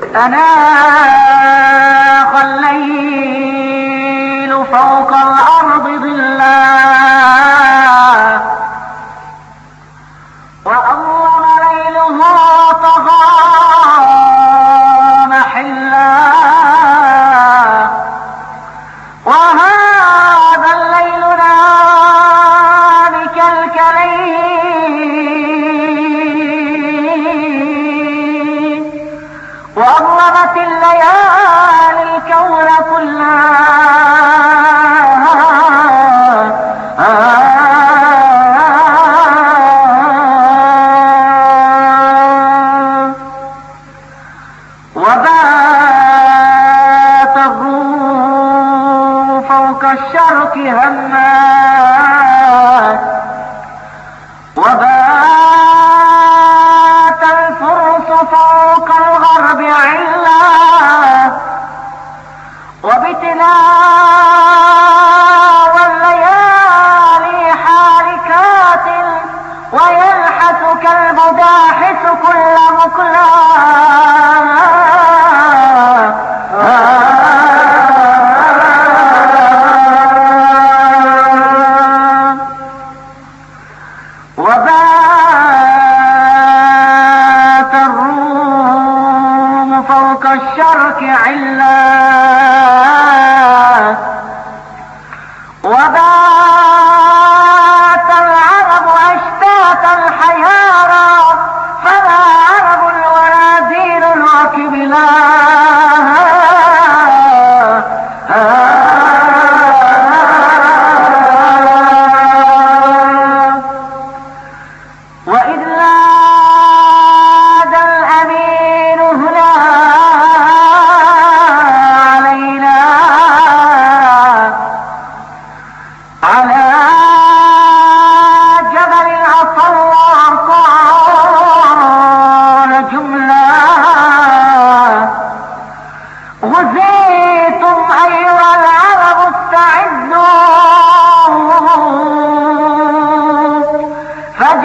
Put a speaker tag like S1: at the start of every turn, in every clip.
S1: أنا الليل فوق الركع علا. وبات العرب أشتاتا الحيارى فما عرب ولا دين وكبلا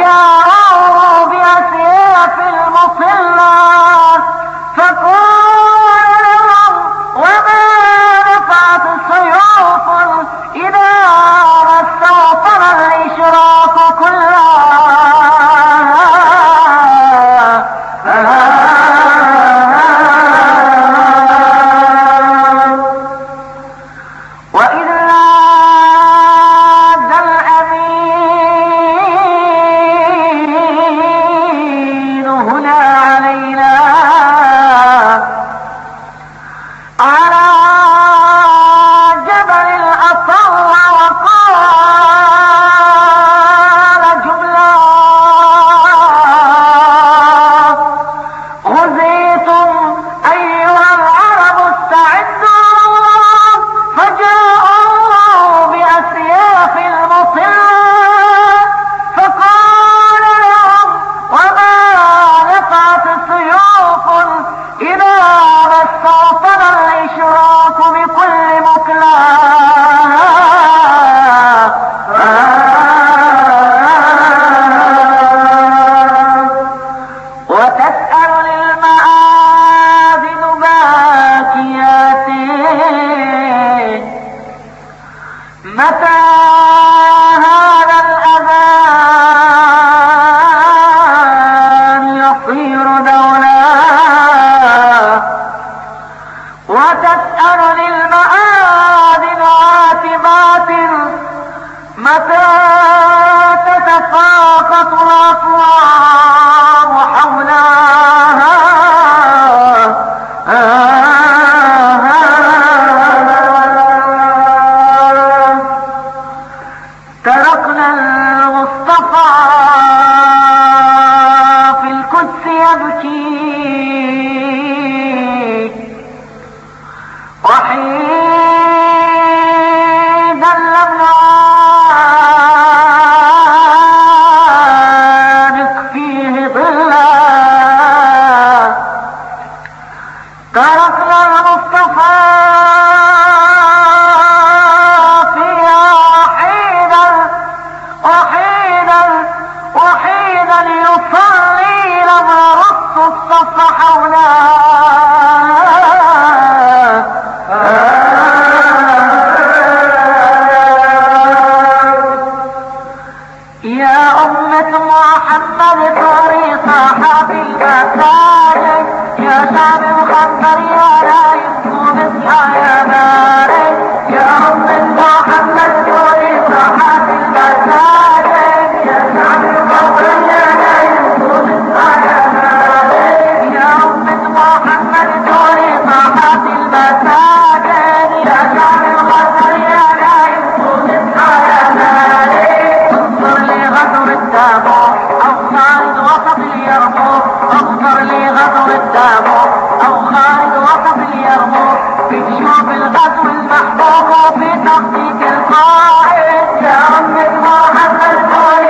S1: Yeah! generation تركنا المصطفى في القدس يبكي. شعب مخبر يا رايد قوم اصحى وسط اليرموك انظر لغدر التابوت أو خالد وسط اليرموك بتشوف الغزو المحبوب وفي تخطيط القائد. يا أم محمد كوني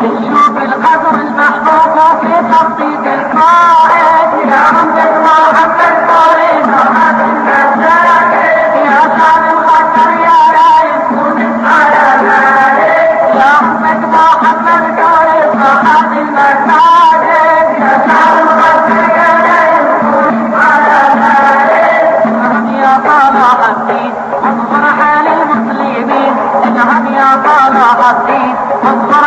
S1: تشوف الغدر المحبوب في تخطيط القائد يا أمة محمد كوني صحات المساجد يا شعب الخطر يا قوم اصحى يا بارد يا أمة محمد كوني صحات المساجد يا شعب الخطر يا قوم اصحى يا بارد يا صلاح الدين انظر حال المسلمين اذهب يا صلاح الدين انظر